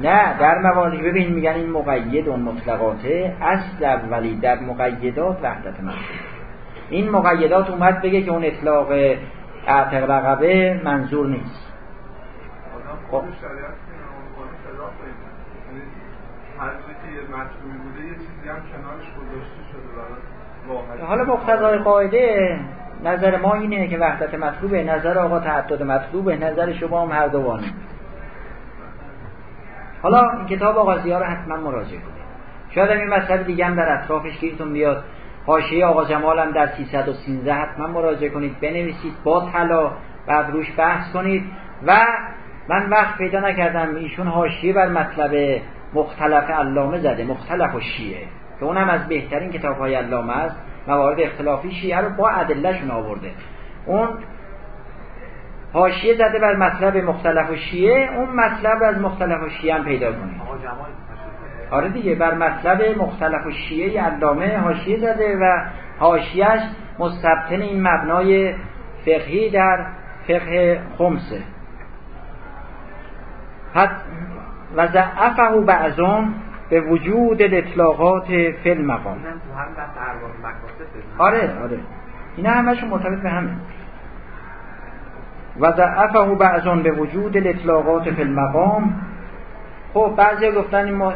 نه در مواردی ببین میگن این مقید اون مطلقاته اصل اولی در مقیدات وحدت مطلوبه. این مقیدات اومد بگه که اون اطلاق اعتق رقبه منظور نیست. خب. حالا مقتضای قاعده نظر ما اینه که وحدت مطلوبه نظر آقا تعدد مطلوبه نظر شما هم هر دوانه حالا این کتاب آقازی ها رو حتما مراجعه کنید. شاید این مسئله دیگه هم در اطرافش گیرتون بیاد. حاشیه آقا جمال هم در 313 حتما مراجعه کنید بنویسید با طلا بعد روش بحث کنید. و من وقت پیدا نکردم ایشون حاشیه بر مطلب مختلف علامه زده مختلف و شیعه. که اونم از بهترین کتاب های علامه است موارد اختلافی شیعه رو با ادلهشون آورده. اون حاشیه زده بر مطلب مختلف و شیعه اون مطلب از مختلف و شیعه هم پیدا کنید آره دیگه بر مطلب مختلف و شیعه علامه حاشیه زده و حاشیهش مستبطن این مبنای فقهی در فقه خمسه. حد و ضعفه بعضون به وجود الاطلاقات فی مقام آره آره. اینا همشون مرتبط به همه. و ضعفه بعضون به وجود الاطلاقات فی المقام. خب بعضی گفتن این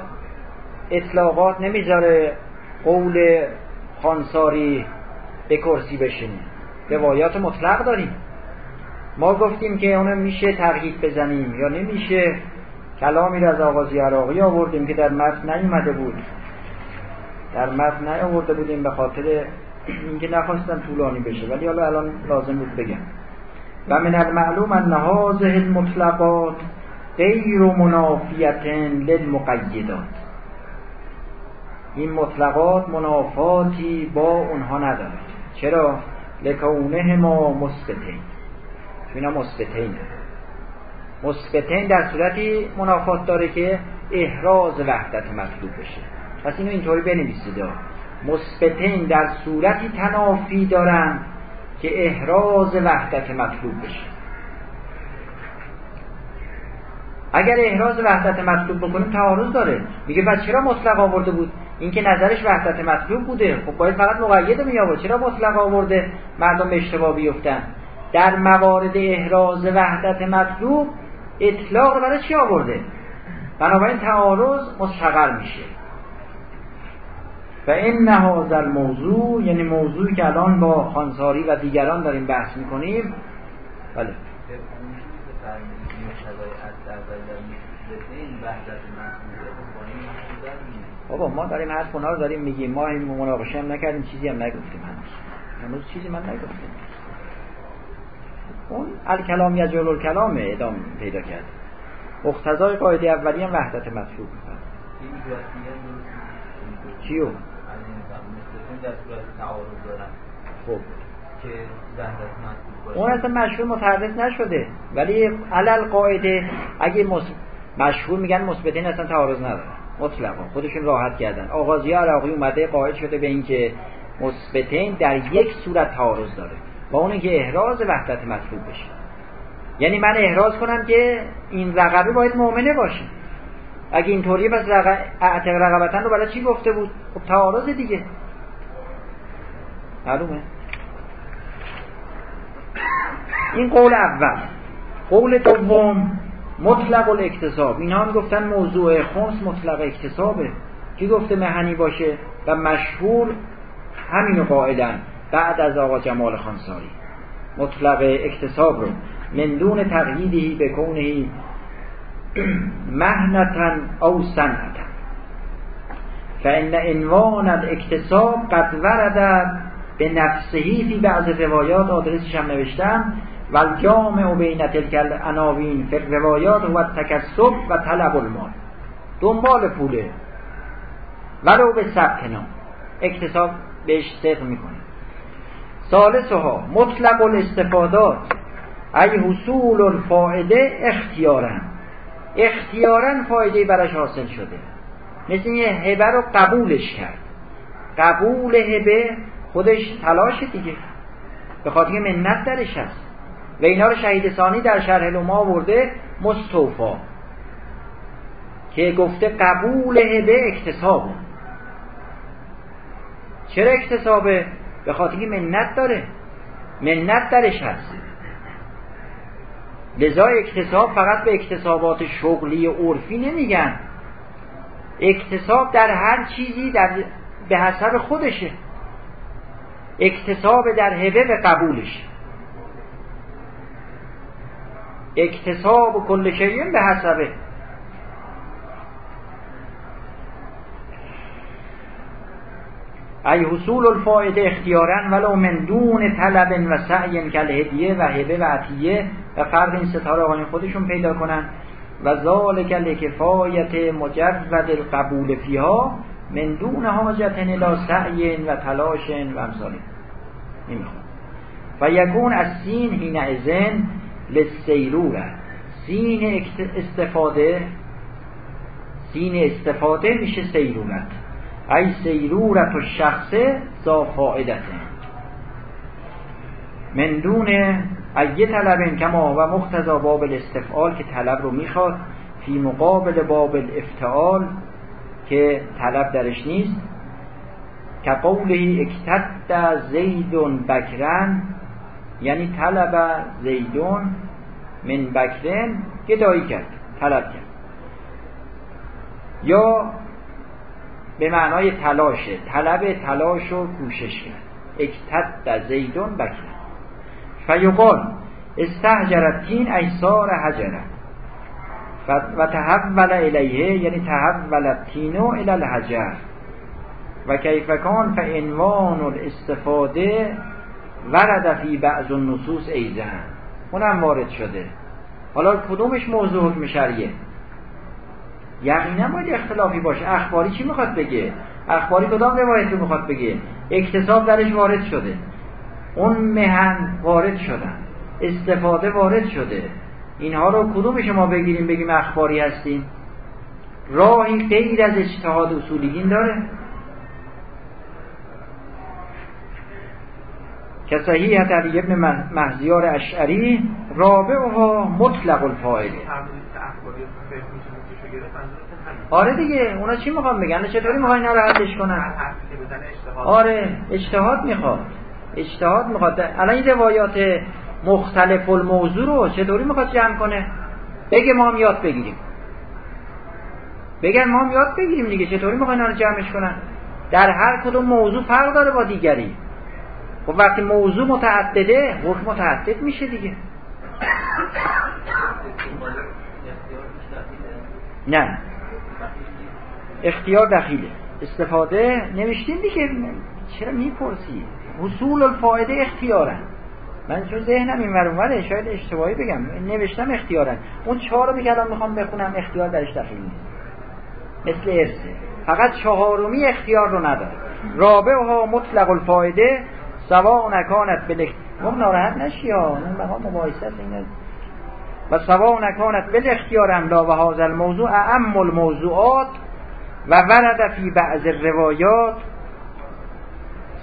اطلاقات نمی‌ذاره قول خانساری به کرسی بشینه. روایات مطلق داریم. ما گفتیم که اونو میشه ترغیب بزنیم یا نمیشه کلامی را از آغازی عراقی آوردیم که در متن نیومده بود. در متن نیاورده بودیم به خاطر اینکه نخواستم طولانی بشه ولی حالا الان لازم بود بگم. و من المعلوم ان هذه المطلقات غیر منافیت للمقیدات. این مطلقات منافاتی با اونها نداره چرا؟ لکونه ما مثبتین چون اینا مثبتین مثبتین در صورتی منافات داره که احراز وحدت مطلوب بشه. پس اینو اینطوری بنویسید. مثبتین در صورتی تنافی دارن که احراز وحدت مطلوب بشه. اگر احراز وحدت مطلوب بکنیم تعارض داره. میگه بعد چرا مطلق آورده بود؟ این که نظرش وحدت مطلوب بوده. خب باید فقط مقید می چرا مطلق آورده؟ مردم به اشتباه بیفتن. در موارد احراز وحدت مطلوب اطلاق برای چی آورده؟ بنابراین تعارض مستقر میشه. و این نهاز الموضوع یعنی موضوعی که الان با خانساری و دیگران داریم بحث می‌کنیم. بله. بابا ما داریم حرف اونا رو داریم میگیم. ما این مناقشه هم نکردیم چیزی هم نگفتیم هنوز. هنوز چیزی من نگفتیم اون الکلام یا جلو کلام ادام پیدا کرد. مقتضای قاعده اولی هم وحدت مطلوب می‌کنه چیو؟ خب. اون اصلا مشهور متحدث نشده. ولی علل قاعده اگه مشهور میگن مثبتین اصلا تعارض نداره مطلقا. خودشون راحت کردن. آغازی عراقی اومده قائل شده به اینکه مثبتین در یک صورت تعارض داره. با اون که احراز وحدت مطلوب بشه. یعنی من احراز کنم که این رقبه باید مؤمنه باشه. اگه اینطوری پس اعتق رقبتن رو برای چی گفته بود؟ خب تعارض دیگه. معلومه؟ این قول اول. قول دوم مطلق الاکتساب. اینا هم گفتن موضوع خمس مطلق اکتسابه. کی گفته مهنی باشه؟ و مشهور همینو قائلن بعد از آقا جمال خانساری. مطلق اکتساب رو. من دون تقییدی به مهنتا او سنتا فان عنوان الاکتساب قد ورد به نفسهی فی بعض روایات آدرسش هم نوشتم و الجامع بین تلک العناوین فی روایات و تکسب و طلب المال. دنبال پوله. ولو به ثبت نام. اکتساب بهش صدق می‌کنه. ثالثها مطلق الاستفادات. ای حصول الفائده اختیارا اختیارا فایده برش حاصل شده. مثل یه هبه رو قبولش کرد. قبول هبه خودش تلاش دیگه. به خاطر منت درش هست. و اینا رو شهید ثانی در شرح لما آورده مستوفا. که گفته قبول هبه اکتسابه. چرا اکتسابه؟ به خاطر منت داره. منت درش هست. لذا اکتساب فقط به اکتسابات شغلی عرفی نمیگن. اکتساب در هر چیزی در به حسب خودشه. اکتساب در هبه به قبولش اکتساب و کل به حسبه. ای حصول الفائده اختیارا ولو من دون طلب و سعی کل هدیه و هبه و عطیه و فرق این ستاره آقایون خودشون پیدا کنن. و ذالک لکفایت مجرد القبول فیها من دون حاجت الى سعی و تلاش و امثالی نمی‌خواد و یکون از سین حین ازن لسیروره سین استفاده سین استفاده میشه سیرورت ای سیرورت و شخصه زا فائدته من دون ایه طلب کما و مختزا باب الاستفعال که طلب رو می‌خواد فی مقابل باب الافتعال که طلب درش نیست. که قوله اکتد زیدون بکرن یعنی طلب زیدون من بکرن گدایی کرد طلب کرد. یا به معنای تلاشه طلب تلاش و کوشش کرد. اکتد زیدون بکرن فیقال استهجرت تین ایسار حجره و تحول الیه یعنی تحول تینو الى الحجر. و کیفکان فعنوان الاستفاده ورد فی بعض النصوص ایزن اونم وارد شده. حالا کدومش موضوع حکم یقینا باید اختلافی باشه. اخباری چی می‌خواد بگه؟ اخباری کدام روایت رو می‌خواد بگه؟ اکتساب درش وارد شده. اون مهن وارد شدن. استفاده وارد شده. اینها رو کدوم شما بگیریم بگیم اخباری هستیم؟ راهی غیر از اجتهاد اصولیگین داره. که صحیحت علی ابن محزیار اشعری رابعها مطلق الفائده آره دیگه اونا چی می‌خوام بگن؟ چطوری می‌خوای اینا رو حدش کنن؟ آره اجتهاد می‌خواد. اجتهاد می‌خواد. الان این روایات مختلف الموضوع رو چطوری می‌خواد جمع کنه؟ بگه ما هم یاد بگیریم. بگن ما هم یاد بگیریم دیگه چطوری می‌خوان رو جمعش کنن؟ در هر کدوم موضوع فرق داره با دیگری. خب وقتی موضوع متعدده حکم متعدد میشه دیگه. نه. اختیار دخیله. استفاده نوشتیم دیگه. چرا می‌پرسی؟ حصول الفایده اختیارن. من چون ذهنم این ور شاید اشتباهی بگم. نوشتم اختیارن. اون چهار رو الان می‌خوام بخونم اختیار درش دخیل نیست. مثل ارسه فقط چهارمی اختیار رو نداره. رابعها مطلق الفایده سوا نکانت به ما ناراحت نشی ها. این مباحثه و سوا نکانت به اختیارم لا و هذا الموضوع اعم الموضوعات و ورد فی بعض الروایات.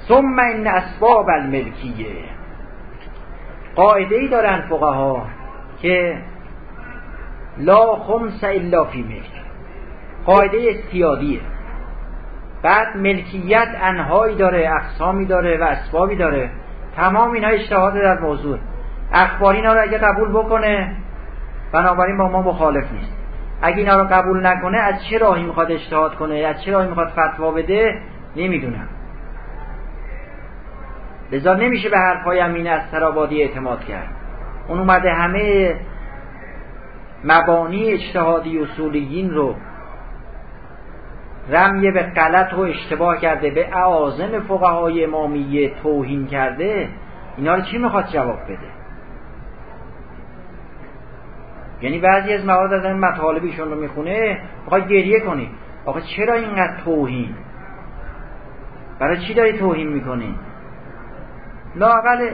ثم این اسباب الملکیه. قاعده ای دارن فقها که لا خمس الا فی ملک. قاعده استیادیه بعد ملکیت انهایی داره اقسامی داره و اسبابی داره. تمام اینها اجتهاد در موضوع. اخباری اینا رو اگه قبول بکنه بنابراین با ما مخالف نیست. اگه اینا رو قبول نکنه از چه راهی می‌خواد اجتهاد کنه؟ از چه راهی می‌خواد فتوا بده؟ نمی‌دونم. لذا نمیشه به حرفای امین از ترابادی اعتماد کرد. اون اومده همه مبانی اجتهادی اصولیین رو رمیه به غلط و اشتباه کرده به اعاظم فقهای امامیه توهین کرده اینا رو چی می‌خواد جواب بده؟ یعنی بعضی از مواد از این مطالبیشون رو می‌خونه می‌خواد گریه کنی. آقا چرا اینقدر توهین؟ برای چی داری توهین می‌کنی؟ لاقل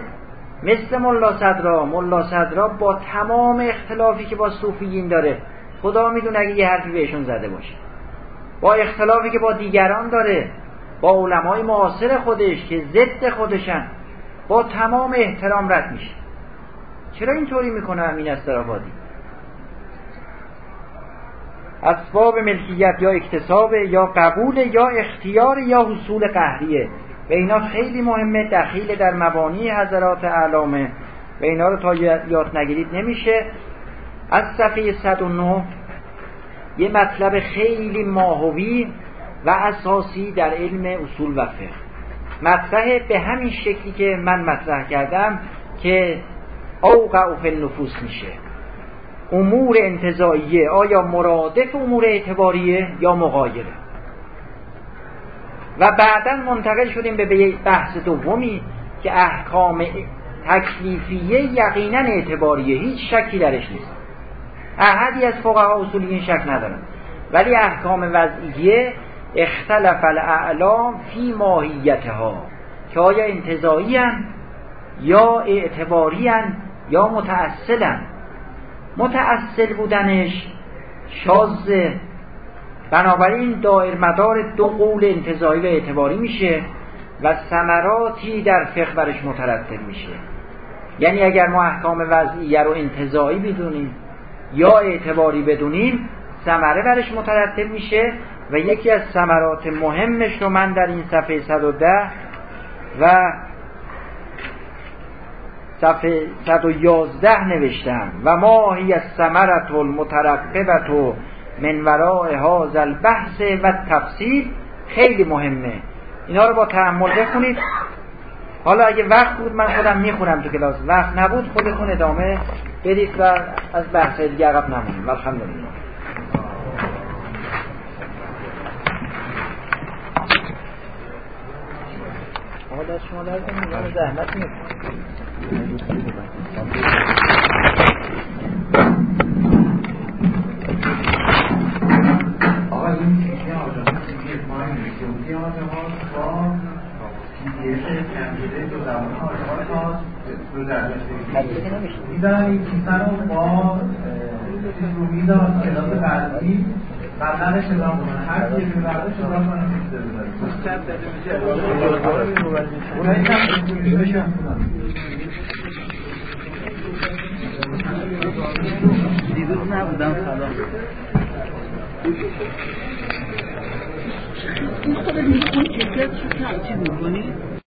مثل ملا صدرا ملا صدرا با تمام اختلافی که با صوفیین داره. خدا می‌دونه اگه یه حرفی بهشون زده باشه. با اختلافی که با دیگران داره با علمای معاصر خودش که ضد خودشن با تمام احترام رد میشه. چرا اینطوری می‌کنه امین استرابادی؟ اسباب ملکیت یا اکتساب یا قبول یا اختیار یا حصول قهریه. و اینا خیلی مهمه دخیل در مبانی حضرات علامه و اینا رو تا یاد نگیرید نمیشه. از صفحه 109 یه مطلب خیلی ماهوی و اساسی در علم اصول و فقه. مطرح به همین شکلی که من مطرح کردم که اوقع فی النفوس میشه. امور انتظاییه آیا مرادف امور اعتباریه یا مغایره؟ و بعدا منتقل شدیم به بحث دومی که احکام تکلیفیه یقینا اعتباریه هیچ شکی درش نیست. احدی از فقها این شک ندارن ولی احکام وضعیه اختلف الاعلام فی ماهیتها که آیا انتظایی یا اعتباری یا متأصلن متأصل بودنش. شازه بنابراین دایر مدار دو قول انتظایی و اعتباری میشه و ثمراتی در فقه برش مترتب میشه. یعنی اگر ما احکام وضعیه رو انتظایی بدونیم یا اعتباری بدونیم ثمره برش مترتب میشه و یکی از ثمرات مهمش رو من در این صفحه 110 و صفحه 111 نوشتم و ما هی الثمرت المترقبت و من وراء هذا البحث و تفصیل خیلی مهمه. اینا رو با تحمل بخونید. حالا اگه وقت بود من خودم می‌خونم تو کلاس. وقت نبود خودتون ادامه بدید و از بحث دیگه عقب نمونیم الحمدلله. آقا شما لازم زحمت آقا این پایین آجامه با پیدیش کمپیده دو زمان آجامه تا دو درجه میدارم این کیسه رو با چیز رو میدارم کلاس بعدی. قبلا شدام کنن هر کی کنن کیسه بذاریم اونایی که دیروز نبودم سلام خودت می‌خونی که چی می‌کنی؟